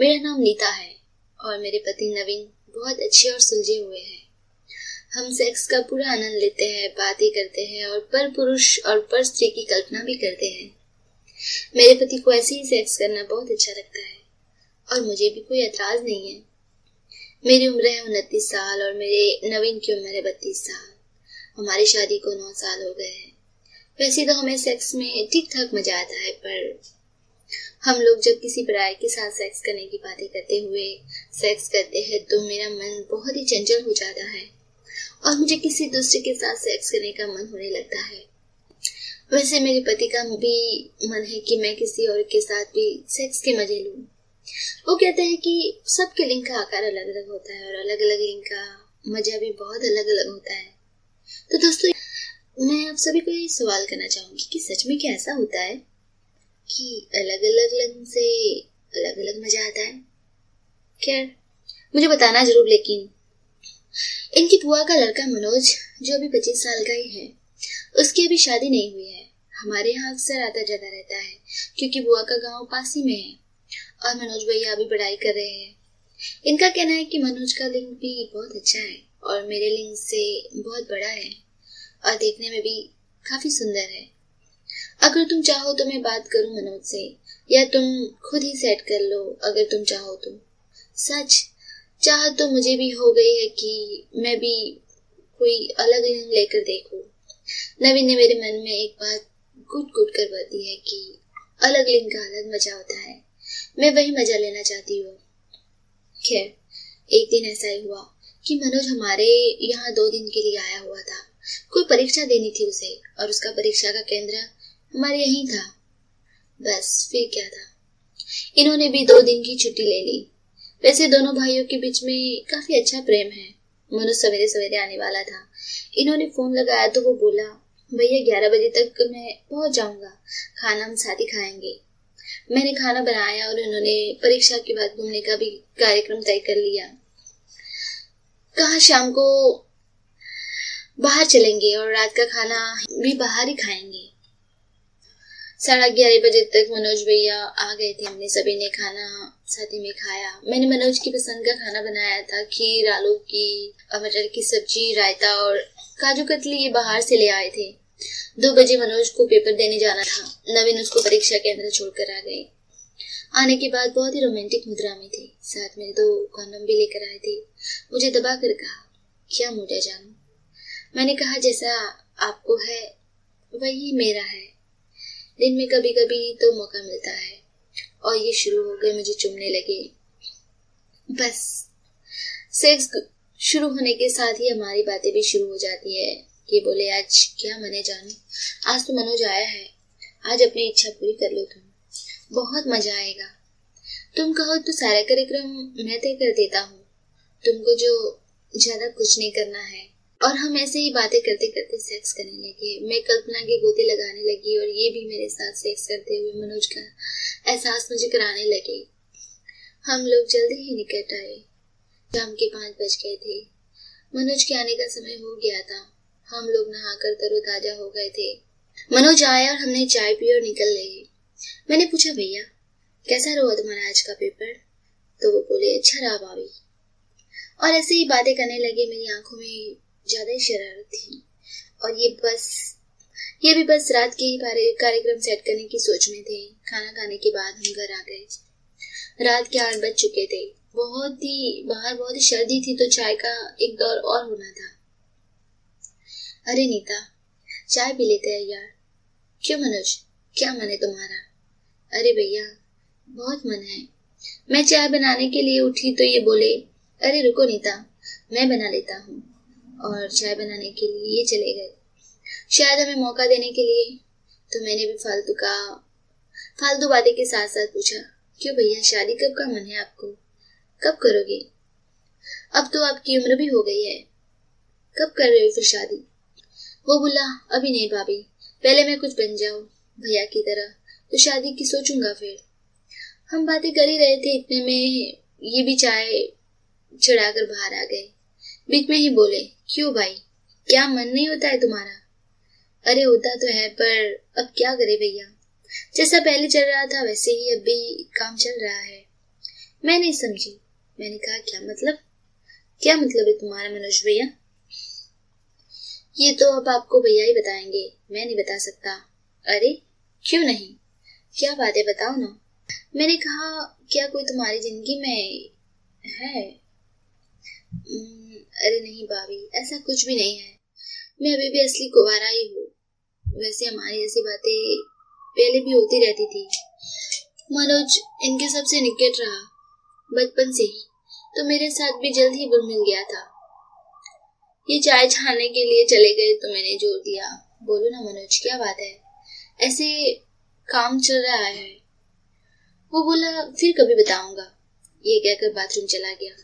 मेरा नाम नीता है और मेरे पति नवीन बहुत अच्छे और सुलझे हुए हैं। हम सेक्स का पूरा आनंद लेते हैं, बातें करते हैं और पर पुरुष और पर स्त्री की कल्पना भी करते हैं। मेरे पति को ऐसे ही सेक्स करना बहुत अच्छा लगता है और मुझे भी कोई एतराज़ नहीं है। मेरी उम्र है उनतीस साल और मेरे नवीन की उम्र है बत्तीस साल। हमारी शादी को नौ साल हो गए हैं। वैसे तो हमें सेक्स में ठीक ठाक मज़ा आता है, पर हम लोग जब किसी पराये के साथ सेक्स करने की बातें करते हुए सेक्स करते हैं तो मेरा मन बहुत ही चंचल हो जाता है। और मुझे किसी दूसरे के साथ सेक्स करने का मन होने लगता है। वैसे मेरे पति का भी मन है कि मैं किसी और के साथ भी सेक्स के मज़े लूँ। वो कहते हैं कि सबके लिंग का आकार अलग अलग होता है और अलग अलग लिंग का मज़ा भी बहुत अलग अलग होता है। तो दोस्तों, मैं आप सभी को ये सवाल करना चाहूँगी कि सच में क्या ऐसा होता है? कि अलग अलग लिंग से अलग अलग मज़ा आता है। खैर, मुझे बताना ज़रूर, लेकिन इनकी बुआ का लड़का मनोज, जो अभी पच्चीस साल का ही है, उसकी अभी शादी नहीं हुई है। हमारे यहाँ अक्सर आता जाता रहता है, क्योंकि बुआ का गाँव पास ही में है, और मनोज भैया अभी पढ़ाई कर रहे हैं। इनका कहना है कि मनोज का लिंग भी बहुत अच्छा है, और मेरे लिंग से बहुत बड़ा है, और देखने में भी काफ़ी सुंदर है। अगर तुम चाहो तो मैं बात करूँ मनोज से, या तुम खुद ही सेट कर लो, अगर तुम चाहो तो। सच, चाह तो मुझे भी हो गई है कि मैं भी कोई अलग लिंग लेकर देखूँ। नवीन ने मेरे मन में एक बात गुट गुट कर दी है कि अलग लिंग का अलग मज़ा होता है। मैं वही मज़ा लेना चाहती हूँ। खैर, एक दिन ऐसा ही हुआ कि मनोज हमारे यहाँ दो दिन के लिए आया हुआ था। कोई परीक्षा देनी थी उसे, और उसका परीक्षा का केंद्र हमारे यहीं था। बस, फिर क्या था? इन्होंने भी दो दिन की छुट्टी ले ली। वैसे दोनों भाइयों के बीच में काफ़ी अच्छा प्रेम है। मनोज सवेरे सवेरे आने वाला था। इन्होंने फ़ोन लगाया तो वो बोला, भैया, ग्यारह बजे तक मैं पहुँच जाऊँगा। खाना हम साथ ही खाएँगे। मैंने खाना बनाया और उन्होंने परीक्षा के बाद घूमने का भी कार्यक्रम तय कर लिया। कहा, शाम को बाहर चलेंगे और रात का खाना भी बाहर ही खाएँगे। साढ़े ग्यारह बजे तक मनोज भैया आ गए थे हमने सभी ने खाना साथ ही में खाया। मैंने मनोज की पसंद का खाना बनाया था, खीर, आलू की, मटर की सब्ज़ी, रायता और काजू कतली ये बाहर से ले आए थे। दो बजे मनोज को पेपर देने जाना था। नवीन उसको परीक्षा केंद्र छोड़कर आ गए। आने के बाद बहुत ही रोमांटिक मुद्रा में थे। साथ में दो कॉन्डम भी लेकर आए थे। मुझे दबा कर कहा, क्या मुझे जानू? मैंने कहा, जैसा आपको है, वही मेरा है। दिन में कभी कभी तो मौका मिलता है। और ये शुरू हो गए मुझे चुमने लगे। बस सेक्स शुरू होने के साथ ही हमारी बातें भी शुरू हो जाती है। कि बोले, आज क्या मने जानू? आज तो मनोज आया है। आज अपनी इच्छा पूरी कर लो तुम। बहुत मज़ा आएगा। तुम कहो तो सारा कार्यक्रम मैं तय कर देता हूँ। तुमको जो ज़्यादा कुछ नहीं करना है। और हम ऐसे ही बातें करते करते सेक्स करने लगे मैं कल्पना के गोते लगाने लगी और ये भी मेरे साथ सेक्स करते हुए मनोज का एहसास मुझे कराने लगे। हम लोग जल्दी ही निकट आए। शाम के पाँच बज गए थे। मनोज के आने का समय हो गया था। हम लोग नहाकर तरोताजा हो गए थे। मनोज आया और हमने चाय पी और निकल लिए मैंने पूछा, भैया, कैसा रहा तुम्हारा आज का पेपर? तो वो बोले अच्छा रहा भाभी। और ऐसे ही बातें करने लगे मेरी आँखों में। ज़्यादा ही शरारत थी। और ये बस, ये भी बस रात के ही कार्यक्रम सेट करने की सोच में थे। खाना खाने के बाद हम घर आ गए। रात के आठ बज चुके थे। बहुत ही, बाहर बहुत ही सर्दी थी तो चाय का एक दौर और होना था। अरे नीता, चाय पी लेते हैं यार। क्यों मनोज? क्या मन है तुम्हारा? अरे भैया, बहुत मन है। मैं चाय बनाने के लिए उठी तो ये बोले, अरे रुको नीता, मैं बना लेता हूँ। और चाय बनाने के लिए चले गए। शायद हमें मौका देने के लिए। तो मैंने भी फालतू का, फालतू बातें के साथ साथ पूछा, क्यों भैया, शादी कब का मन है आपको? कब करोगे? अब तो आपकी उम्र भी हो गई है। कब कर रहे हो फिर शादी? वो बोला, अभी नहीं भाभी, पहले मैं कुछ बन जाऊँ, भैया की तरह तो शादी की सोचूँगा फिर। हम बातें कर ही रहे थे, इतने में ये भी चाय चढ़ाकर बाहर आ गए। बीच में ही बोले, क्यों भाई? क्या मन नहीं होता है तुम्हारा? अरे, होता तो है, पर अब क्या करे भैया? जैसा पहले चल रहा था, वैसे ही अब भी काम चल रहा है। मैं नहीं समझी। मैंने कहा, क्या मतलब? क्या मतलब है तुम्हारा मनोज भैया? ये तो अब आपको भैया ही बताएँगे। मैं नहीं बता सकता। अरे, क्यों नहीं? क्या बात है, बताओ ना। मैंने कहा, क्या कोई तुम्हारी ज़िंदगी में है? अरे नहीं भाभी, ऐसा कुछ भी नहीं है। मैं अभी भी असली कुवारा ही हूँ। वैसे हमारी ऐसी बातें पहले भी होती रहती थी। मनोज इनके सबसे निकट रहा, बचपन से ही तो मेरे साथ भी जल्द ही बुल मिल गया था। ये चाय छाने के लिए चले गए तो मैंने ज़ोर दिया। बोलो ना मनोज, क्या बात है? ऐसे काम चल रहा है। वो बोला, फिर कभी बताऊँगा। ये कहकर बाथरूम चला गया।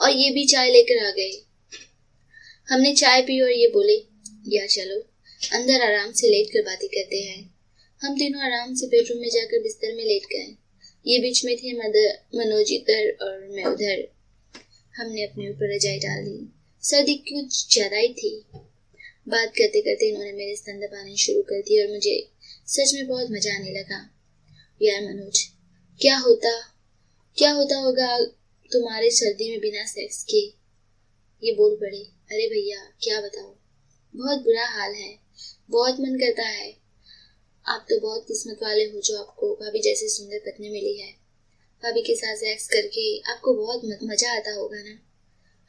और ये भी चाय लेकर आ गए। हमने चाय पी और ये बोले, या चलो, अंदर आराम से लेट कर बातें करते हैं। हम तीनों आराम से बेडरूम में जाकर बिस्तर में लेट गए। ये बीच में थे मदर, मनोज इधर और मैं उधर। हमने अपने ऊपर रजाई डाल दी। सर्दी कुछ ज़्यादा ही थी? बात करते करते इन्होंने मेरे स्तंद पानी शुरू कर दी और मुझे सच में बहुत मज़ा आने लगा। यार मनोज, क्या होता क्या होता होगा तुम्हारे सर्दी में बिना सेक्स के। ये बोल पड़े, अरे भैया, क्या बताओ बहुत बुरा हाल है, बहुत मन करता है। आप तो बहुत किस्मत वाले हो जो आपको भाभी जैसी सुंदर पत्नी मिली है। भाभी के साथ सेक्स करके आपको बहुत मज़ा आता होगा ना?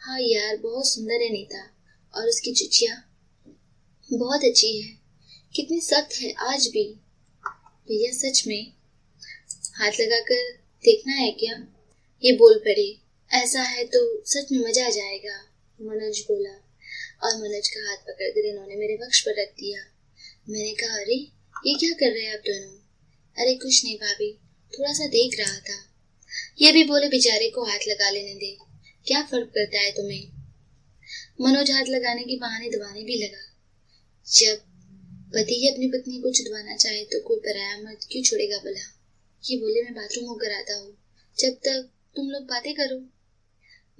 हाँ यार, बहुत सुंदर है नीता। और उसकी चुचिया? बहुत अच्छी है। कितनी सख्त है आज भी। भैया, सच में? हाथ लगाकर देखना है क्या? ये बोल पड़े, ऐसा है तो सच में मज़ा आ जाएगा, मनोज बोला। और मनोज का हाथ पकड़कर इन्होंने मेरे वक्ष पर रख दिया। मैंने कहा, अरे, ये क्या कर रहे हैं आप दोनों? अरे, कुछ नहीं भाभी थोड़ा सा देख रहा था। ये भी बोले बेचारे को हाथ लगा लेने दे, क्या फ़र्क पड़ता है तुम्हें? मनोज हाथ लगाने के बहाने दबाने भी लगा। जब पति ही अपनी पत्नी को छुड़वाना चाहे तो कोई पराया मर्द क्यों छोड़ेगा भला? ये बोले मैं बाथरूम होकर आता हूँ, जब तक तुम लोग बातें करो।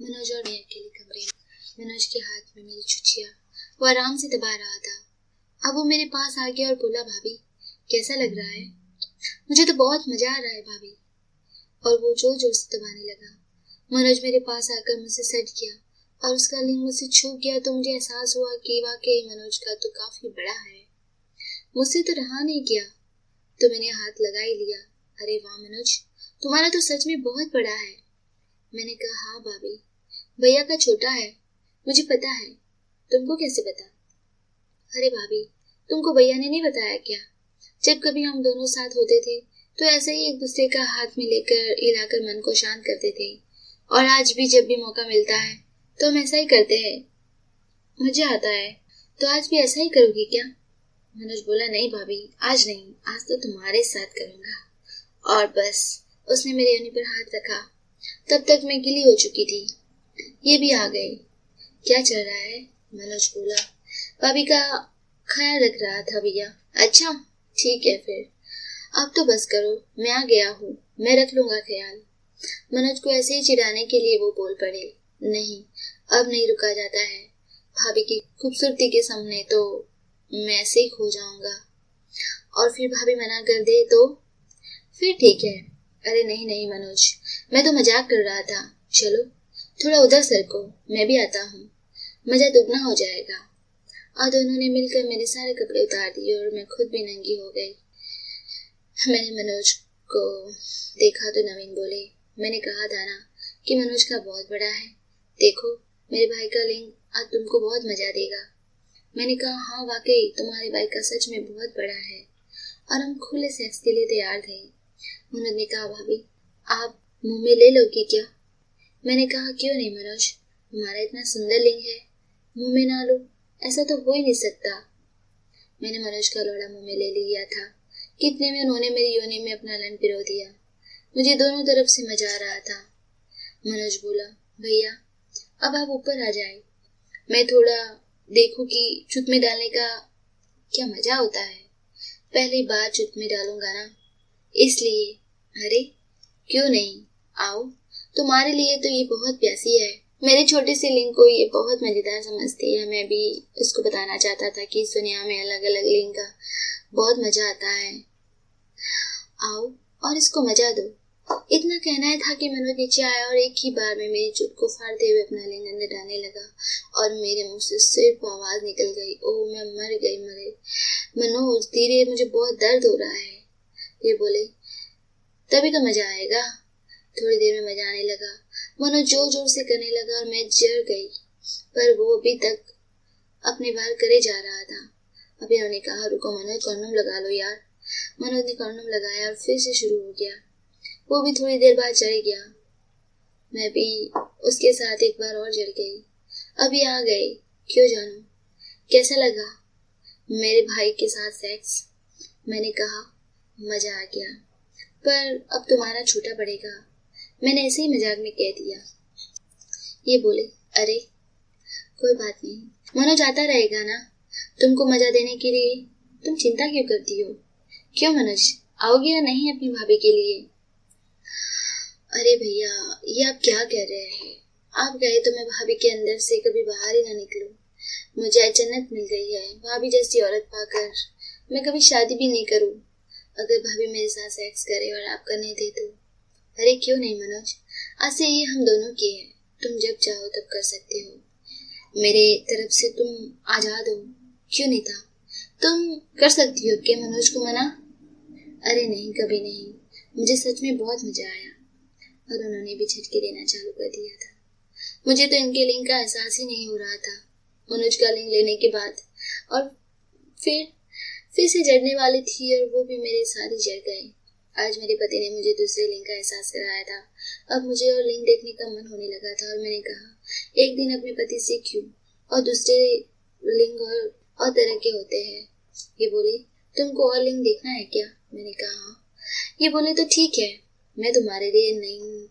मनोज और मैं अकेले कमरे में। मनोज के हाथ में मेरी छुचिया वो आराम से दबा रहा था। अब वो मेरे पास आ गया और बोला, भाभी, कैसा लग रहा है? मुझे तो बहुत मज़ा आ रहा है, भाभी। और वो ज़ोर ज़ोर से दबाने लगा। मनोज मेरे पास आकर मुझसे सट गया और उसका लिंग मुझसे छू गया तो मुझे एहसास हुआ कि वाकई मनोज का तो काफ़ी बड़ा है। मुझसे तो रहा नहीं गया। तो मैंने हाथ लगा ही लिया। अरे वाह, मनोज, तुम्हारा तो सच में बहुत बड़ा है। मैंने कहा हाँ भाभी, भैया का छोटा है, मुझे पता है, तुमको कैसे पता? अरे भाभी, तुमको भैया ने नहीं बताया क्या? जब कभी हम दोनों साथ होते थे तो ऐसे ही एक दूसरे का हाथ में लेकर हिलाकर मन को शांत करते थे। और आज भी जब भी मौका मिलता है तो हम ऐसा ही करते हैं। मज़ा आता है। तो आज भी ऐसा ही करोगी क्या? मनोज बोला, नहीं भाभी, आज नहीं, आज तो तुम्हारे साथ करूँगा। और बस, उसने मेरे योनि पर हाथ रखा। तब तक मैं गिली हो चुकी थी। ये भी आ गए क्या चल रहा है? मनोज बोला। भाभी का ख्याल रख रहा था भैया। अच्छा ठीक है फिर। अब तो बस करो, मैं आ गया हूँ। मैं रख लूँगा ख्याल। मनोज को ऐसे ही चिढ़ाने के लिए वो बोल पड़े। नहीं, अब नहीं रुका जाता है। भाभी की खूबसूरती के सामने तो मैं ऐसे ही खो जाऊँगा। और फिर भाभी मना कर दे तो? फिर ठीक है। अरे नहीं नहीं, मनोज। मैं तो मज़ाक कर रहा था। चलो, थोड़ा उधर सर को। मैं भी आता हूँ। मज़ा दुगना हो जाएगा। और दोनों ने मिलकर मेरे सारे कपड़े उतार दिए और मैं खुद भी नंगी हो गई। मैंने मनोज को देखा तो नवीन बोले, मैंने कहा था ना कि मनोज का बहुत बड़ा है। देखो, मेरे भाई का लिंग आज तुमको बहुत मज़ा देगा। मैंने कहा हाँ वाकई, तुम्हारे भाई का सच में बहुत बड़ा है। और हम खुले सेक्स के लिए तैयार थे। मनोज ने कहा, भाभी, आप मुँह में ले लोगी क्या? मैंने कहा, क्यों नहीं मनोज हमारा इतना सुंदर लिंग है। मुँह में ना लो, ऐसा तो हो ही नहीं सकता। मैंने मनोज का लोड़ा मुँह में ले लिया था। कितने में उन्होंने मेरी योनि में अपना लन पिरो दिया। मुझे दोनों तरफ़ से मज़ा आ रहा था। मनोज बोला, भैया, अब आप ऊपर आ जाए। मैं थोड़ा देखो कि चुप में डालने का क्या मज़ा होता है। पहली बार चुप में डालूँगा ना। इसलिए, अरे, क्यों नहीं? आओ, तुम्हारे लिए तो ये बहुत प्यासी है। मेरे छोटे से लिंग को ये बहुत मज़ेदार समझती है। मैं भी उसको बताना चाहता था कि इस दुनिया में अलग अलग लिंग का बहुत मज़ा आता है। आओ, और इसको मज़ा दो। इतना कहना है था कि मनोज नीचे आया और एक ही बार में मेरी चुट को फाड़ते हुए अपना लिंग अंदर डालने लगा और मेरे मुँह से सिर्फ़ आवाज़ निकल गई, ओह, मैं मर गई, मरे मनोज धीरे, मुझे बहुत दर्द हो रहा है। ये बोले, तभी तो मज़ा आएगा। थोड़ी देर में मज़ा आने लगा। मनोज ज़ोर ज़ोर से करने लगा और मैं जर गई। पर वो अभी तक अपने बाल करे जा रहा था। अभी उन्होंने कहा, रुको मनोज कॉन्डम लगा लो यार। मनोज ने कॉन्डम लगाया और फिर से शुरू हो गया। वो भी थोड़ी देर बाद चढ़ गया। मैं भी उसके साथ एक बार और जड़ गई। अभी आ गए क्यों जानू? कैसा लगा? मेरे भाई के साथ सेक्स मैंने कहा मज़ा आ गया। पर अब तुम्हारा छूटा पड़ेगा। मैंने ऐसे ही मज़ाक में कह दिया। ये बोले, अरे, कोई बात नहीं। मनोज आता रहेगा ना? तुमको मज़ा देने के लिए? तुम चिंता क्यों करती हो? क्यों मनोज, आओगे या नहीं अपनी भाभी के लिए? अरे भैया, ये आप क्या कह रहे हैं? आप गए तो मैं भाभी के अंदर से कभी बाहर ही ना निकलूं। मुझे अचानक मिल गई है, भाभी जैसी औरत पाकर। मैं कभी शादी भी नहीं करूँ। अगर भाभी मेरे साथ सेक्स करे और आप करने दे तो? अरे क्यों नहीं, मनोज? आज से ये हम दोनों की है। तुम जब चाहो तब कर सकते हो। मेरे तरफ़ से तुम आज़ाद हो। क्यों नहीं था? तुम कर सकती हो, क्या मनोज को मना? अरे नहीं, कभी नहीं। मुझे सच में बहुत मज़ा आया। और उन्होंने भी झटके देना चालू कर दिया था। मुझे तो इनके लिंग का एहसास ही नहीं हो रहा था। मनोज का लिंग लेने के बाद और फिर फिर से जड़ने वाली थी और वो भी मेरे साथ ही जड़ गए आज मेरे पति ने मुझे दूसरे लिंग का एहसास कराया था। अब मुझे और लिंग देखने का मन होने लगा था और मैंने कहा एक दिन अपने पति से क्यों? और दूसरे लिंग और, और तरह के होते हैं। ये बोले तुमको और लिंग देखना है क्या? मैंने कहा हाँ। ये बोले तो ठीक है। मैं तुम्हारे लिए नई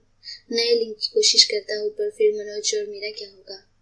नए लिंग की कोशिश करता हूँ पर फिर मनोज और मेरा क्या होगा?